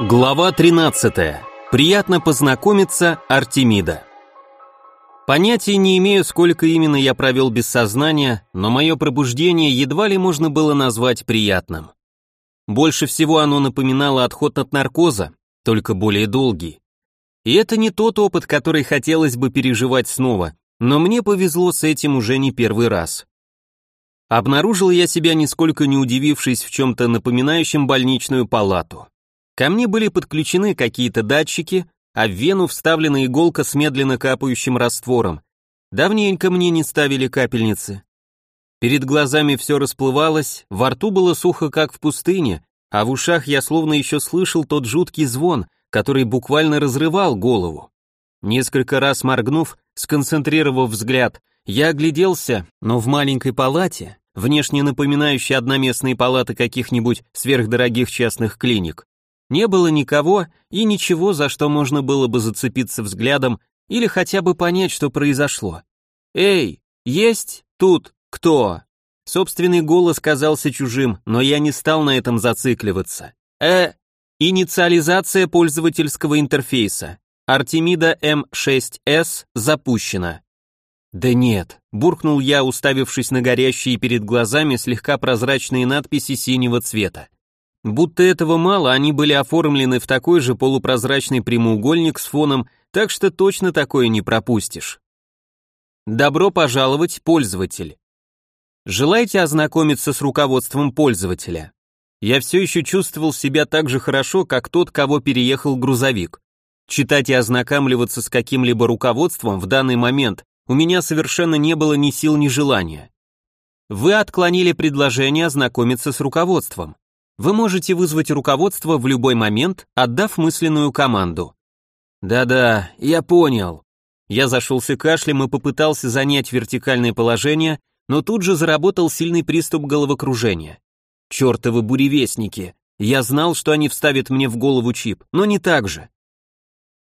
Глава 13. Приятно познакомиться, Артемида. Понятия не имею, сколько именно я провел без сознания, но мое пробуждение едва ли можно было назвать приятным. Больше всего оно напоминало отход от наркоза, только более долгий. И это не тот опыт, который хотелось бы переживать снова, но мне повезло с этим уже не первый раз. Обнаружил я себя нисколько не удивившись в чем-то напоминающем больничную палату. Ко мне были подключены какие-то датчики, а в вену вставлена иголка с медленно капающим раствором. Давненько мне не ставили капельницы. Перед глазами все расплывалось, во рту было сухо, как в пустыне, а в ушах я словно еще слышал тот жуткий звон, который буквально разрывал голову. Несколько раз моргнув, сконцентрировав взгляд, я огляделся, но в маленькой палате, внешне напоминающей одноместные палаты каких-нибудь сверхдорогих частных клиник, не было никого и ничего, за что можно было бы зацепиться взглядом или хотя бы понять, что произошло. «Эй, есть тут кто?» Собственный голос казался чужим, но я не стал на этом зацикливаться. «Э, инициализация пользовательского интерфейса. Артемида М6С запущена». «Да нет», — буркнул я, уставившись на горящие перед глазами слегка прозрачные надписи синего цвета. Будто этого мало, они были оформлены в такой же полупрозрачный прямоугольник с фоном, так что точно такое не пропустишь. Добро пожаловать, пользователь. Желаете ознакомиться с руководством пользователя? Я все еще чувствовал себя так же хорошо, как тот, кого переехал грузовик. Читать и ознакомливаться с каким-либо руководством в данный момент у меня совершенно не было ни сил, ни желания. Вы отклонили предложение ознакомиться с руководством. Вы можете вызвать руководство в любой момент, отдав мысленную команду. Да-да, я понял. Я зашелся кашлем и попытался занять вертикальное положение, но тут же заработал сильный приступ головокружения. Чертовы буревестники. Я знал, что они вставят мне в голову чип, но не так же.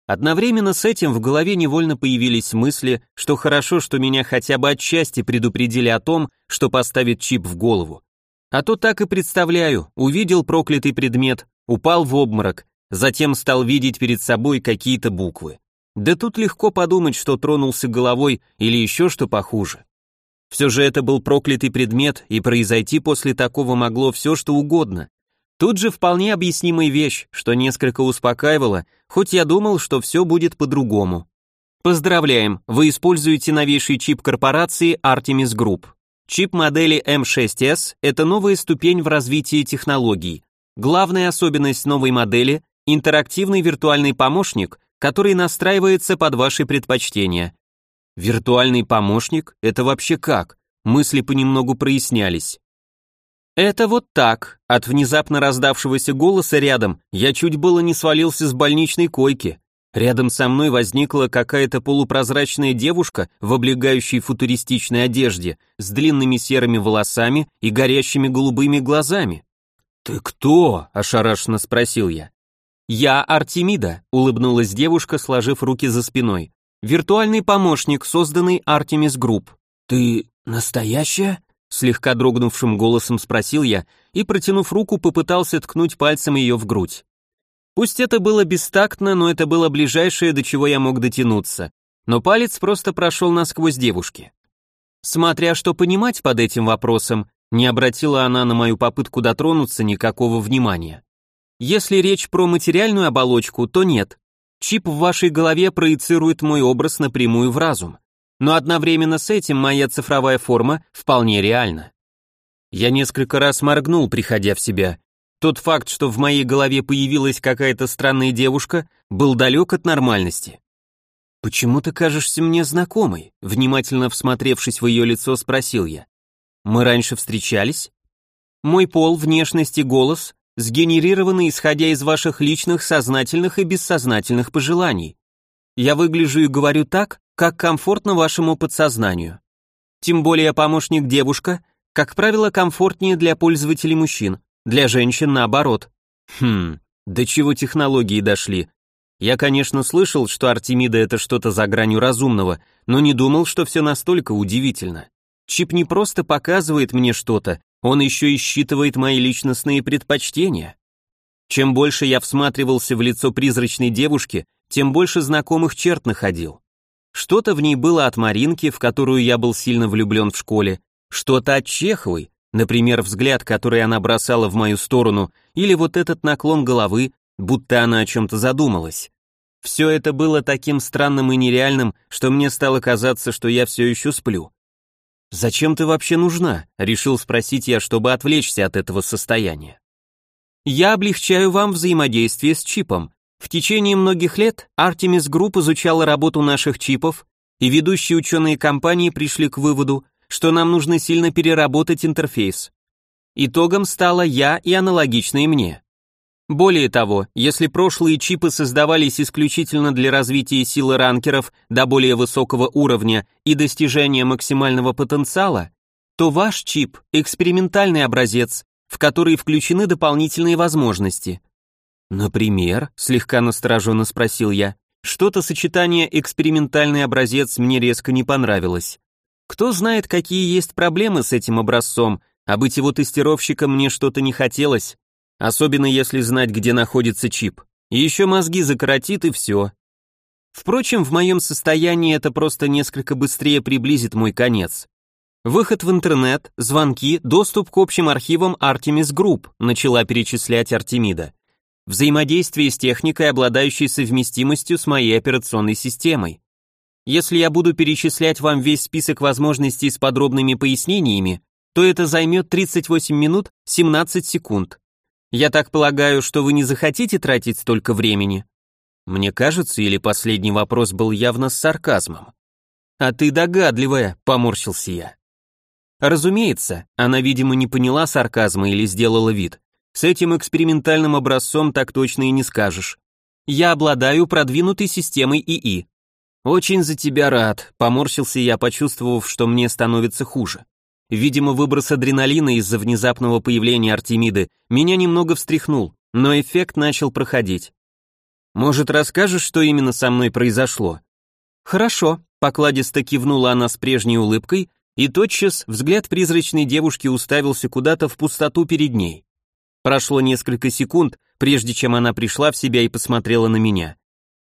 Одновременно с этим в голове невольно появились мысли, что хорошо, что меня хотя бы отчасти предупредили о том, что поставит чип в голову. А то так и представляю, увидел проклятый предмет, упал в обморок, затем стал видеть перед собой какие-то буквы. Да тут легко подумать, что тронулся головой или еще что похуже. Все же это был проклятый предмет, и произойти после такого могло все что угодно. Тут же вполне объяснимая вещь, что несколько успокаивало, хоть я думал, что все будет по-другому. Поздравляем, вы используете новейший чип корпорации Artemis Group. Чип модели M6S – это новая ступень в развитии технологий. Главная особенность новой модели – интерактивный виртуальный помощник, который настраивается под ваши предпочтения. Виртуальный помощник – это вообще как? Мысли понемногу прояснялись. Это вот так. От внезапно раздавшегося голоса рядом я чуть было не свалился с больничной койки. Рядом со мной возникла какая-то полупрозрачная девушка в облегающей футуристичной одежде, с длинными серыми волосами и горящими голубыми глазами. «Ты кто?» – ошарашенно спросил я. «Я Артемида», – улыбнулась девушка, сложив руки за спиной. «Виртуальный помощник, созданный Artemis Group». «Ты настоящая?» – слегка дрогнувшим голосом спросил я и, протянув руку, попытался ткнуть пальцем ее в грудь. Пусть это было бестактно, но это было ближайшее, до чего я мог дотянуться. Но палец просто прошел насквозь девушки. Смотря что понимать под этим вопросом, не обратила она на мою попытку дотронуться никакого внимания. Если речь про материальную оболочку, то нет. Чип в вашей голове проецирует мой образ напрямую в разум. Но одновременно с этим моя цифровая форма вполне реальна. Я несколько раз моргнул, приходя в себя, тот факт, что в моей голове появилась какая-то странная девушка, был далек от нормальности. «Почему ты кажешься мне знакомой?» Внимательно всмотревшись в ее лицо, спросил я. «Мы раньше встречались?» «Мой пол, внешность и голос сгенерированы исходя из ваших личных сознательных и бессознательных пожеланий. Я выгляжу и говорю так, как комфортно вашему подсознанию. Тем более помощник девушка, как правило, комфортнее для пользователей мужчин, для женщин наоборот. Хм, до чего технологии дошли. Я, конечно, слышал, что Артемида это что-то за гранью разумного, но не думал, что все настолько удивительно. Чип не просто показывает мне что-то, он еще и считывает мои личностные предпочтения. Чем больше я всматривался в лицо призрачной девушки, тем больше знакомых черт находил. Что-то в ней было от Маринки, в которую я был сильно влюблен в школе, что-то от Чеховой, например, взгляд, который она бросала в мою сторону, или вот этот наклон головы, будто она о чем-то задумалась. Все это было таким странным и нереальным, что мне стало казаться, что я все еще сплю. «Зачем ты вообще нужна?» — решил спросить я, чтобы отвлечься от этого состояния. «Я облегчаю вам взаимодействие с чипом. В течение многих лет Artemis Group изучала работу наших чипов, и ведущие ученые компании пришли к выводу, что нам нужно сильно переработать интерфейс. Итогом стала я и аналогичные мне. Более того, если прошлые чипы создавались исключительно для развития силы ранкеров до более высокого уровня и достижения максимального потенциала, то ваш чип – экспериментальный образец, в который включены дополнительные возможности. Например, слегка настороженно спросил я, что-то сочетание экспериментальный образец мне резко не понравилось. Кто знает, какие есть проблемы с этим образцом, а быть его тестировщиком мне что-то не хотелось, Особенно если знать, где находится чип. И еще мозги закоротит и все. Впрочем, в моем состоянии это просто несколько быстрее приблизит мой конец. Выход в интернет, звонки, доступ к общим архивам Artemis Group, начала перечислять Артемида. Взаимодействие с техникой, обладающей совместимостью с моей операционной системой. Если я буду перечислять вам весь список возможностей с подробными пояснениями, то это займет 38 минут 17 секунд. Я так полагаю, что вы не захотите тратить столько времени? Мне кажется, или последний вопрос был явно с сарказмом. А ты догадливая, поморщился я. Разумеется, она, видимо, не поняла сарказма или сделала вид. С этим экспериментальным образцом так точно и не скажешь. Я обладаю продвинутой системой ИИ. Очень за тебя рад, поморщился я, почувствовав, что мне становится хуже. Видимо, выброс адреналина из-за внезапного появления Артемиды меня немного встряхнул, но эффект начал проходить. Может, расскажешь, что именно со мной произошло? Хорошо, покладисто кивнула она с прежней улыбкой, и тотчас взгляд призрачной девушки уставился куда-то в пустоту перед ней. Прошло несколько секунд, прежде чем она пришла в себя и посмотрела на меня.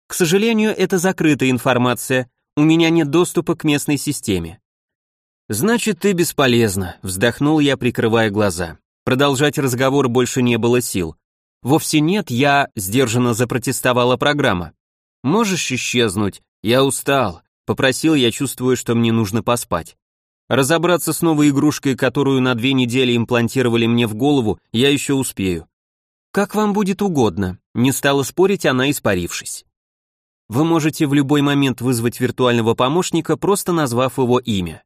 К сожалению, это закрытая информация, у меня нет доступа к местной системе. «Значит, ты бесполезна», — вздохнул я, прикрывая глаза. Продолжать разговор больше не было сил. «Вовсе нет, я...» — сдержанно запротестовала программа. «Можешь исчезнуть? Я устал», — попросил я, чувствуя, что мне нужно поспать. Разобраться с новой игрушкой, которую на две недели имплантировали мне в голову, я еще успею. «Как вам будет угодно», — не стала спорить она, испарившись. Вы можете в любой момент вызвать виртуального помощника, просто назвав его имя.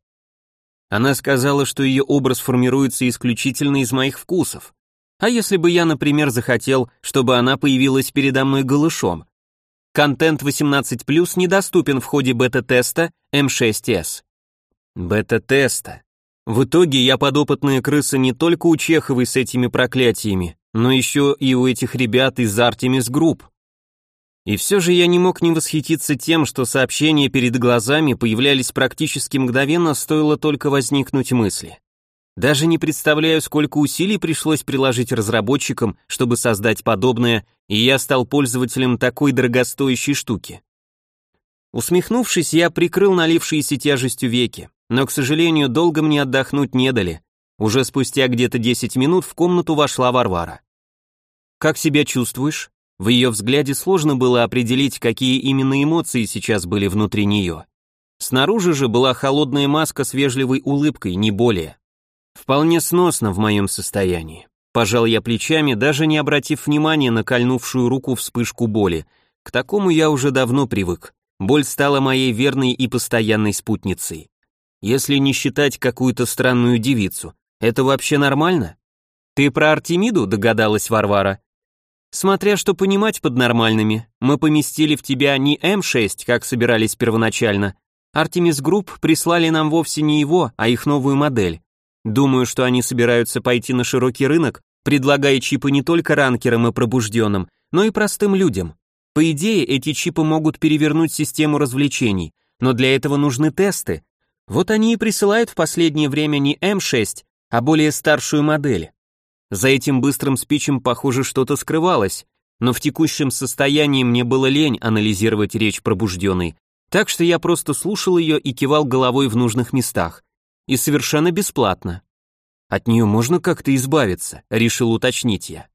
Она сказала, что ее образ формируется исключительно из моих вкусов. А если бы я, например, захотел, чтобы она появилась передо мной голышом? Контент 18+, недоступен в ходе бета-теста М6С. Бета-теста. В итоге я подопытная крыса не только у Чеховой с этими проклятиями, но еще и у этих ребят из Group. И все же я не мог не восхититься тем, что сообщения перед глазами появлялись практически мгновенно, стоило только возникнуть мысли. Даже не представляю, сколько усилий пришлось приложить разработчикам, чтобы создать подобное, и я стал пользователем такой дорогостоящей штуки. Усмехнувшись, я прикрыл налившиеся тяжестью веки, но, к сожалению, долго мне отдохнуть не дали. Уже спустя где-то 10 минут в комнату вошла Варвара. «Как себя чувствуешь?» В ее взгляде сложно было определить, какие именно эмоции сейчас были внутри нее. Снаружи же была холодная маска с вежливой улыбкой, не более. Вполне сносно в моем состоянии. Пожал я плечами, даже не обратив внимания на кольнувшую руку вспышку боли. К такому я уже давно привык. Боль стала моей верной и постоянной спутницей. Если не считать какую-то странную девицу, это вообще нормально? Ты про Артемиду, догадалась Варвара. Смотря что понимать под нормальными, мы поместили в тебя не М6, как собирались первоначально. Artemis Group прислали нам вовсе не его, а их новую модель. Думаю, что они собираются пойти на широкий рынок, предлагая чипы не только ранкерам и пробужденным, но и простым людям. По идее, эти чипы могут перевернуть систему развлечений, но для этого нужны тесты. Вот они и присылают в последнее время не М6, а более старшую модель. За этим быстрым спичем, похоже, что-то скрывалось, но в текущем состоянии мне было лень анализировать речь пробужденной, так что я просто слушал ее и кивал головой в нужных местах. И совершенно бесплатно. От нее можно как-то избавиться, решил уточнить я.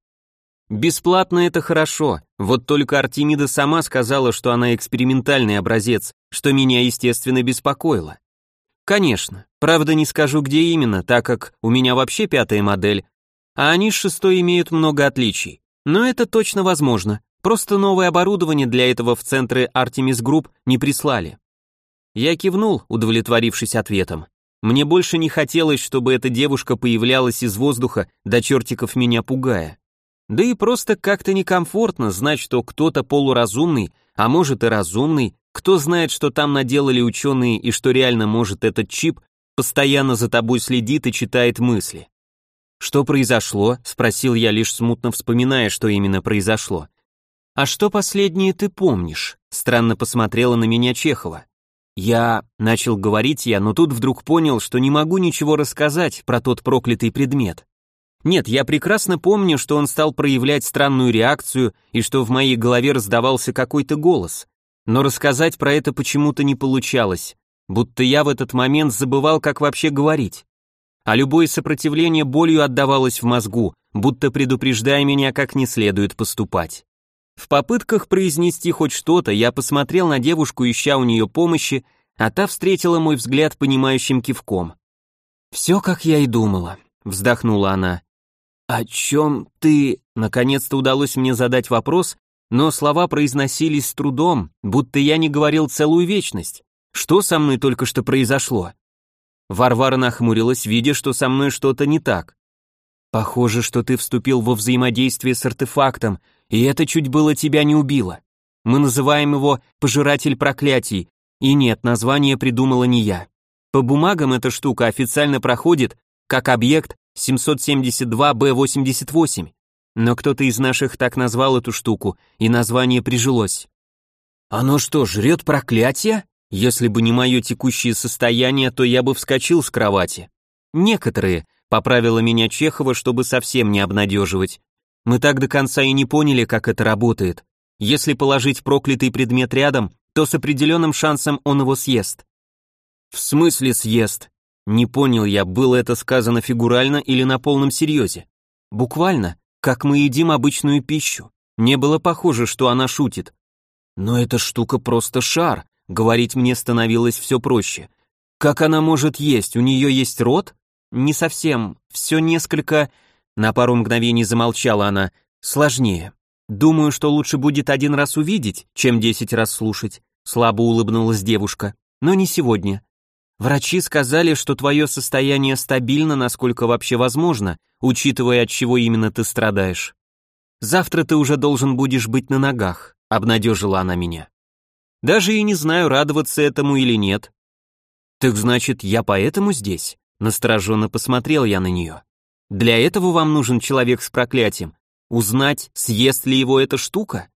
Бесплатно это хорошо, вот только Артемида сама сказала, что она экспериментальный образец, что меня, естественно, беспокоило. Конечно, правда не скажу, где именно, так как у меня вообще пятая модель, а они с шестой имеют много отличий. Но это точно возможно, просто новое оборудование для этого в центры Artemis Group не прислали. Я кивнул, удовлетворившись ответом. Мне больше не хотелось, чтобы эта девушка появлялась из воздуха, до чертиков меня пугая. Да и просто как-то некомфортно знать, что кто-то полуразумный, а может и разумный, кто знает, что там наделали ученые и что реально может этот чип, постоянно за тобой следит и читает мысли. «Что произошло?» — спросил я, лишь смутно вспоминая, что именно произошло. «А что последнее ты помнишь?» — странно посмотрела на меня Чехова. Я начал говорить я, но тут вдруг понял, что не могу ничего рассказать про тот проклятый предмет. Нет, я прекрасно помню, что он стал проявлять странную реакцию и что в моей голове раздавался какой-то голос. Но рассказать про это почему-то не получалось, будто я в этот момент забывал, как вообще говорить. А любое сопротивление болью отдавалось в мозгу, будто предупреждая меня, как не следует поступать. В попытках произнести хоть что-то я посмотрел на девушку, ища у нее помощи, а та встретила мой взгляд понимающим кивком. «Все, как я и думала», — вздохнула она. «О чем ты...» Наконец-то удалось мне задать вопрос, но слова произносились с трудом, будто я не говорил целую вечность. Что со мной только что произошло? Варвара нахмурилась, видя, что со мной что-то не так. «Похоже, что ты вступил во взаимодействие с артефактом, и это чуть было тебя не убило. Мы называем его «пожиратель проклятий», и нет, название придумала не я. По бумагам эта штука официально проходит как объект 772Б88, но кто-то из наших так назвал эту штуку, и название прижилось. Оно что, жрет проклятие? Если бы не мое текущее состояние, то я бы вскочил с кровати. Некоторые, поправила меня Чехова, чтобы совсем не обнадеживать. Мы так до конца и не поняли, как это работает. Если положить проклятый предмет рядом, то с определенным шансом он его съест. В смысле съест? Не понял я, было это сказано фигурально или на полном серьезе. Буквально, как мы едим обычную пищу. Не было похоже, что она шутит. Но эта штука просто шар, говорить мне становилось все проще. Как она может есть? У нее есть рот? Не совсем, все несколько... На пару мгновений замолчала она. Сложнее. Думаю, что лучше будет один раз увидеть, чем десять раз слушать. Слабо улыбнулась девушка. Но не сегодня. Врачи сказали, что твое состояние стабильно, насколько вообще возможно, учитывая, от чего именно ты страдаешь. Завтра ты уже должен будешь быть на ногах, обнадежила она меня. Даже и не знаю, радоваться этому или нет. Так значит, я поэтому здесь? Настороженно посмотрел я на нее. Для этого вам нужен человек с проклятием. Узнать, съест ли его эта штука?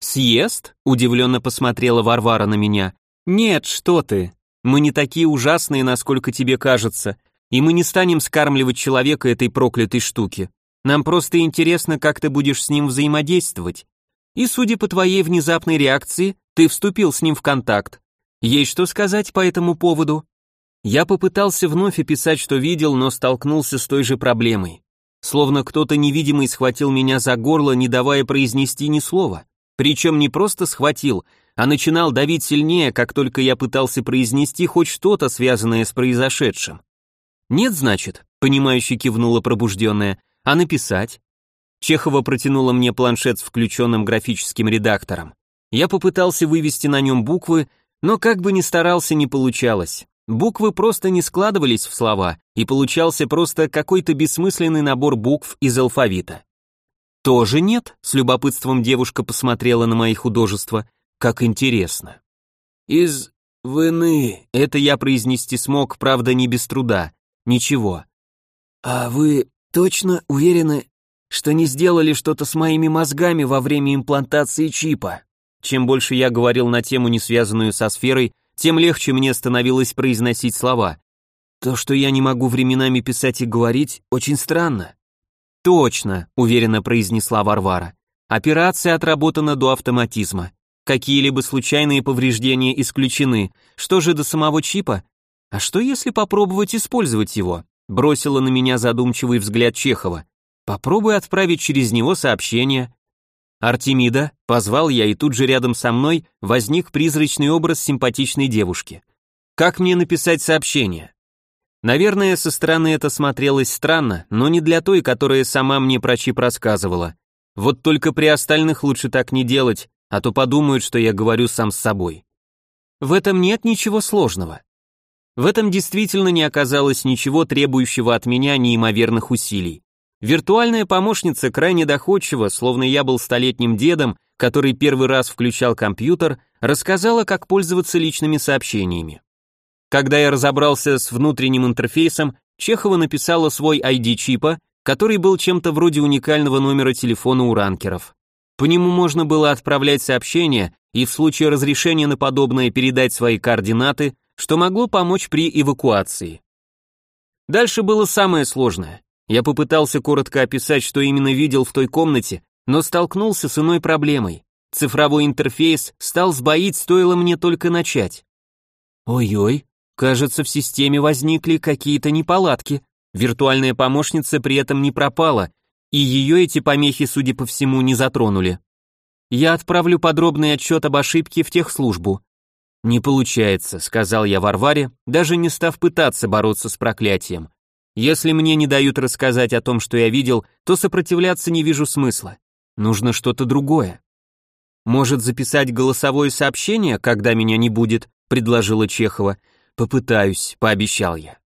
Съест? Удивленно посмотрела Варвара на меня. Нет, что ты, мы не такие ужасные, насколько тебе кажется, и мы не станем скармливать человека этой проклятой штуки. Нам просто интересно, как ты будешь с ним взаимодействовать. И судя по твоей внезапной реакции, ты вступил с ним в контакт. Есть что сказать по этому поводу? Я попытался вновь описать, что видел, но столкнулся с той же проблемой. Словно кто-то невидимый схватил меня за горло, не давая произнести ни слова. Причем не просто схватил, а начинал давить сильнее, как только я пытался произнести хоть что-то, связанное с произошедшим. «Нет, значит», — понимающе кивнула пробужденная, «а написать?» Чехова протянула мне планшет с включенным графическим редактором. Я попытался вывести на нем буквы, но как бы ни старался, не получалось. Буквы просто не складывались в слова, и получался просто какой-то бессмысленный набор букв из алфавита. «Тоже нет?» — с любопытством девушка посмотрела на мои художества. Как интересно. Из вины это я произнести смог, правда, не без труда. Ничего. А вы точно уверены, что не сделали что-то с моими мозгами во время имплантации чипа? Чем больше я говорил на тему, не связанную со сферой, тем легче мне становилось произносить слова. То, что я не могу временами писать и говорить, очень странно. Точно, уверенно произнесла Варвара. Операция отработана до автоматизма. Какие-либо случайные повреждения исключены. Что же до самого чипа? А что если попробовать использовать его? Бросила на меня задумчивый взгляд Чехова. Попробуй отправить через него сообщение. Артемида, позвал я, и тут же рядом со мной возник призрачный образ симпатичной девушки. Как мне написать сообщение? Наверное, со стороны это смотрелось странно, но не для той, которая сама мне про чип рассказывала. Вот только при остальных лучше так не делать, а то подумают, что я говорю сам с собой. В этом нет ничего сложного. В этом действительно не оказалось ничего требующего от меня неимоверных усилий. Виртуальная помощница крайне доходчиво, словно я был столетним дедом, который первый раз включал компьютер, рассказала, как пользоваться личными сообщениями. Когда я разобрался с внутренним интерфейсом, Чехова написала свой ID чипа, который был чем-то вроде уникального номера телефона у ранкеров. По нему можно было отправлять сообщения и в случае разрешения на подобное передать свои координаты, что могло помочь при эвакуации. Дальше было самое сложное. Я попытался коротко описать, что именно видел в той комнате, но столкнулся с иной проблемой. Цифровой интерфейс стал сбоить, стоило мне только начать. Ой-ой, Кажется, в системе возникли какие-то неполадки. Виртуальная помощница при этом не пропала, и ее эти помехи, судя по всему, не затронули. Я отправлю подробный отчет об ошибке в техслужбу. Не получается, сказал я Варваре, даже не став пытаться бороться с проклятием. Если мне не дают рассказать о том, что я видел, то сопротивляться не вижу смысла. Нужно что-то другое. Может записать голосовое сообщение, когда меня не будет, предложила Чехова. «Попытаюсь», — пообещал я.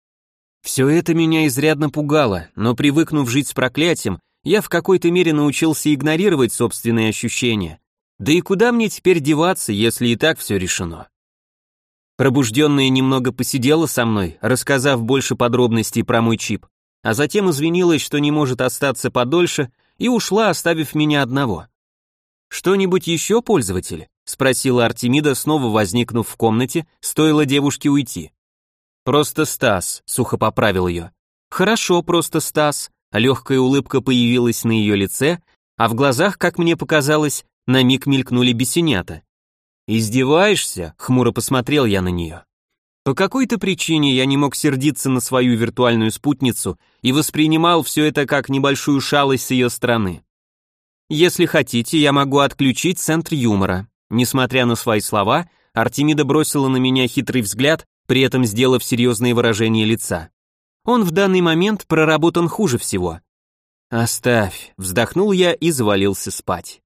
Все это меня изрядно пугало, но привыкнув жить с проклятием, я в какой-то мере научился игнорировать собственные ощущения. Да и куда мне теперь деваться, если и так все решено? Пробужденная немного посидела со мной, рассказав больше подробностей про мой чип, а затем извинилась, что не может остаться подольше, и ушла, оставив меня одного. «Что-нибудь еще, пользователь?» спросила Артемида, снова возникнув в комнате, стоило девушке уйти. Просто Стас, сухо поправил ее. Хорошо, просто Стас. Легкая улыбка появилась на ее лице, а в глазах, как мне показалось, на миг мелькнули бесенята. «Издеваешься?» — хмуро посмотрел я на нее. По какой-то причине я не мог сердиться на свою виртуальную спутницу и воспринимал все это как небольшую шалость с ее стороны. Если хотите, я могу отключить центр юмора. Несмотря на свои слова, Артемида бросила на меня хитрый взгляд, при этом сделав серьезное выражение лица. Он в данный момент проработан хуже всего. «Оставь», — вздохнул я и завалился спать.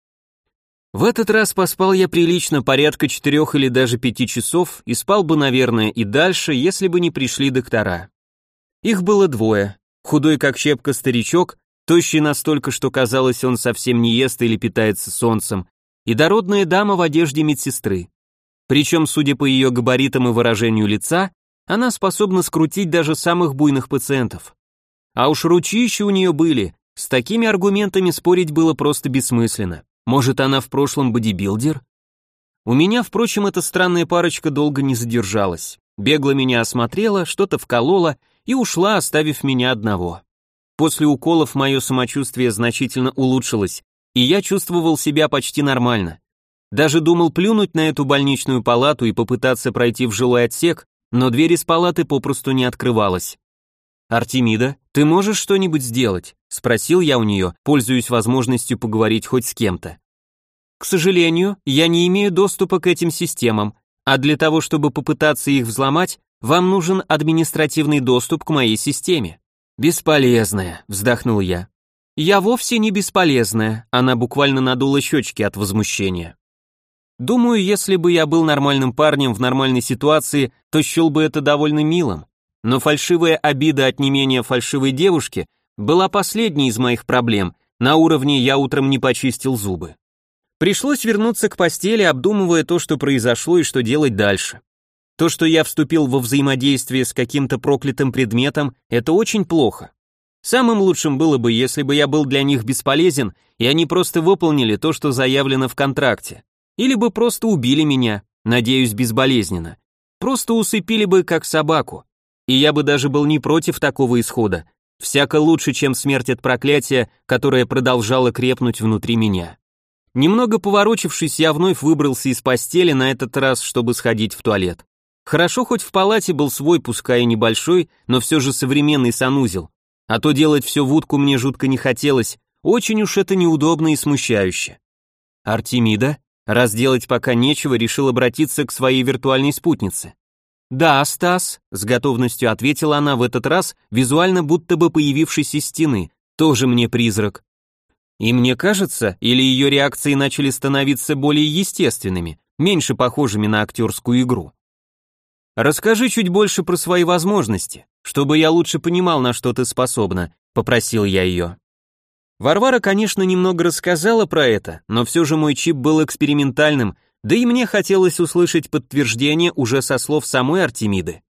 В этот раз поспал я прилично, порядка четырех или даже пяти часов, и спал бы, наверное, и дальше, если бы не пришли доктора. Их было двое. Худой как щепка старичок, тощий настолько, что казалось, он совсем не ест или питается солнцем, и дородная дама в одежде медсестры. Причем, судя по ее габаритам и выражению лица, она способна скрутить даже самых буйных пациентов. А уж ручища у нее были, с такими аргументами спорить было просто бессмысленно. Может, она в прошлом бодибилдер? У меня, впрочем, эта странная парочка долго не задержалась. Бегло меня осмотрела, что-то вколола и ушла, оставив меня одного. После уколов мое самочувствие значительно улучшилось, и я чувствовал себя почти нормально. Даже думал плюнуть на эту больничную палату и попытаться пройти в жилой отсек, но дверь из палаты попросту не открывалась. «Артемида, ты можешь что-нибудь сделать?» — спросил я у нее, пользуясь возможностью поговорить хоть с кем-то. «К сожалению, я не имею доступа к этим системам, а для того, чтобы попытаться их взломать, вам нужен административный доступ к моей системе». «Бесполезная», — вздохнул я. «Я вовсе не бесполезная», она буквально надула щечки от возмущения. Думаю, если бы я был нормальным парнем в нормальной ситуации, то счел бы это довольно милым. Но фальшивая обида от не менее фальшивой девушки была последней из моих проблем, на уровне «я утром не почистил зубы». Пришлось вернуться к постели, обдумывая то, что произошло и что делать дальше. То, что я вступил во взаимодействие с каким-то проклятым предметом, это очень плохо. Самым лучшим было бы, если бы я был для них бесполезен, и они просто выполнили то, что заявлено в контракте. Или бы просто убили меня, надеюсь, безболезненно. Просто усыпили бы, как собаку. И я бы даже был не против такого исхода. Всяко лучше, чем смерть от проклятия, которое продолжало крепнуть внутри меня. Немного поворочившись, я вновь выбрался из постели, на этот раз, чтобы сходить в туалет. Хорошо, хоть в палате был свой, пускай и небольшой, но все же современный санузел. А то делать все в утку мне жутко не хотелось, очень уж это неудобно и смущающе. Артемида, раз делать пока нечего, решил обратиться к своей виртуальной спутнице. «Да, Стас», — с готовностью ответила она в этот раз, визуально будто бы появившись из стены, тоже мне призрак. И мне кажется, или ее реакции начали становиться более естественными, меньше похожими на актерскую игру. «Расскажи чуть больше про свои возможности, чтобы я лучше понимал, на что ты способна», — попросил я ее. Варвара, конечно, немного рассказала про это, но все же мой чип был экспериментальным, да и мне хотелось услышать подтверждение уже со слов самой Артемиды.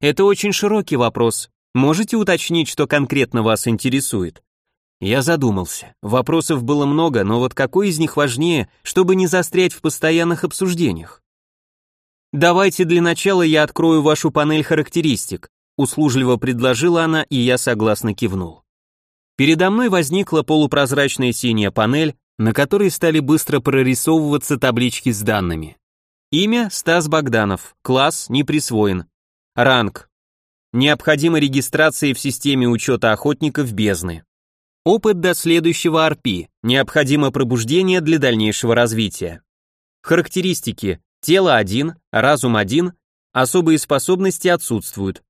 Это очень широкий вопрос. Можете уточнить, что конкретно вас интересует? Я задумался. Вопросов было много, но вот какой из них важнее, чтобы не застрять в постоянных обсуждениях? Давайте для начала я открою вашу панель характеристик, услужливо предложила она, и я согласно кивнул. Передо мной возникла полупрозрачная синяя панель, на которой стали быстро прорисовываться таблички с данными. Имя Стас Богданов, класс не присвоен. Ранг. Необходима регистрация в системе учета охотников бездны. Опыт до следующего RP. Необходимо пробуждение для дальнейшего развития. Характеристики. Тело 1, разум 1, особые способности отсутствуют.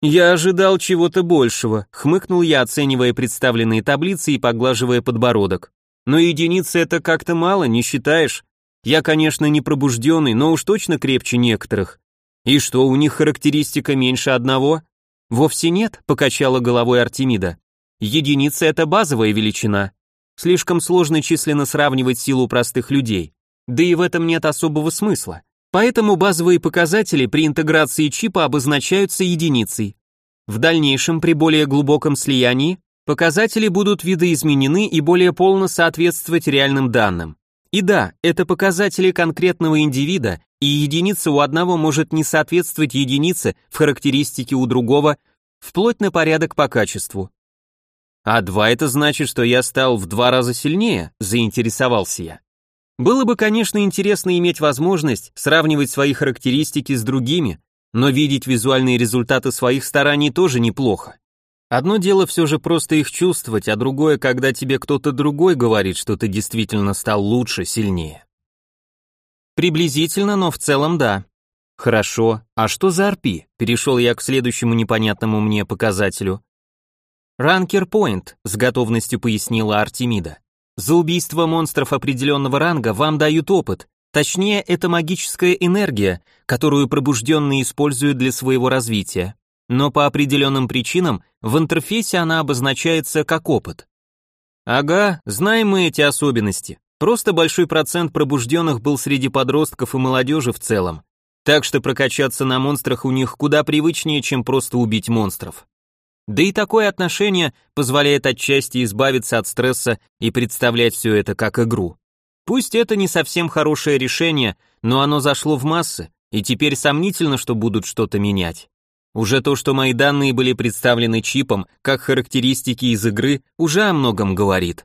«Я ожидал чего-то большего», — хмыкнул я, оценивая представленные таблицы и поглаживая подбородок. «Но единицы это как-то мало, не считаешь? Я, конечно, не пробужденный, но уж точно крепче некоторых. И что, у них характеристика меньше одного?» «Вовсе нет», — покачала головой Артемида. «Единица — это базовая величина. Слишком сложно численно сравнивать силу простых людей. Да и в этом нет особого смысла. Поэтому базовые показатели при интеграции чипа обозначаются единицей. В дальнейшем, при более глубоком слиянии, показатели будут видоизменены и более полно соответствовать реальным данным. И да, это показатели конкретного индивида, и единица у одного может не соответствовать единице в характеристике у другого, вплоть на порядок по качеству. А два это значит, что я стал в два раза сильнее, заинтересовался я. Было бы, конечно, интересно иметь возможность сравнивать свои характеристики с другими, но видеть визуальные результаты своих стараний тоже неплохо. Одно дело все же просто их чувствовать, а другое, когда тебе кто-то другой говорит, что ты действительно стал лучше, сильнее. Приблизительно, но в целом да. Хорошо, а что за RP? Перешел я к следующему непонятному мне показателю. Ранкер Point, с готовностью пояснила Артемида. За убийство монстров определенного ранга вам дают опыт, точнее, это магическая энергия, которую пробужденные используют для своего развития. Но по определенным причинам в интерфейсе она обозначается как опыт. Ага, знаем мы эти особенности. Просто большой процент пробужденных был среди подростков и молодежи в целом. Так что прокачаться на монстрах у них куда привычнее, чем просто убить монстров. Да и такое отношение позволяет отчасти избавиться от стресса и представлять все это как игру. Пусть это не совсем хорошее решение, но оно зашло в массы, и теперь сомнительно, что будут что-то менять. Уже то, что мои данные были представлены чипом, как характеристики из игры, уже о многом говорит.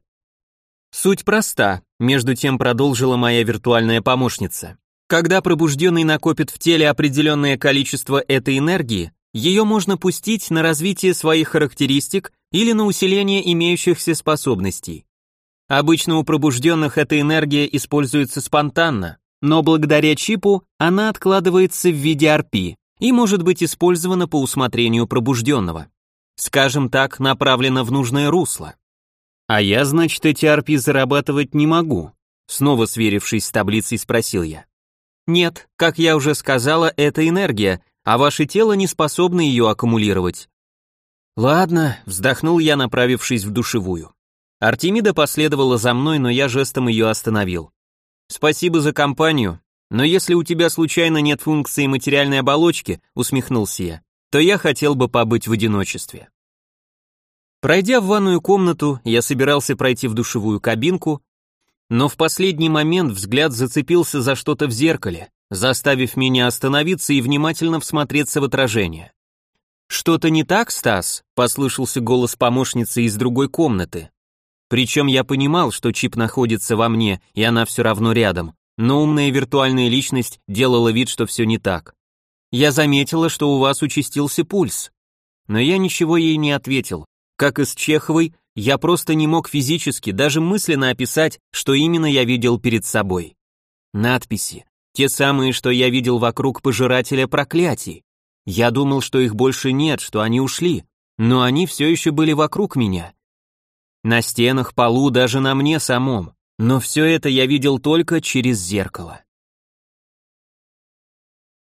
Суть проста, между тем продолжила моя виртуальная помощница. Когда пробужденный накопит в теле определенное количество этой энергии, ее можно пустить на развитие своих характеристик или на усиление имеющихся способностей. Обычно у пробужденных эта энергия используется спонтанно, но благодаря чипу она откладывается в виде RP и может быть использована по усмотрению пробужденного. Скажем так, направлена в нужное русло. А я, значит, эти RP зарабатывать не могу. Снова сверившись с таблицей, спросил я. Нет, как я уже сказала, это энергия, а ваше тело не способно ее аккумулировать. Ладно, вздохнул я, направившись в душевую. Артемида последовала за мной, но я жестом ее остановил. Спасибо за компанию, но если у тебя случайно нет функции материальной оболочки, усмехнулся я, то я хотел бы побыть в одиночестве. Пройдя в ванную комнату, я собирался пройти в душевую кабинку, но в последний момент взгляд зацепился за что-то в зеркале, заставив меня остановиться и внимательно всмотреться в отражение. «Что-то не так, Стас?» — послышался голос помощницы из другой комнаты. Причем я понимал, что чип находится во мне, и она все равно рядом, но умная виртуальная личность делала вид, что все не так. Я заметила, что у вас участился пульс. Но я ничего ей не ответил. Как и с Чеховой, я просто не мог физически, даже мысленно описать, что именно я видел перед собой. Надписи. Те самые, что я видел вокруг пожирателя проклятий. Я думал, что их больше нет, что они ушли, но они все еще были вокруг меня. На стенах, полу, даже на мне самом. Но все это я видел только через зеркало.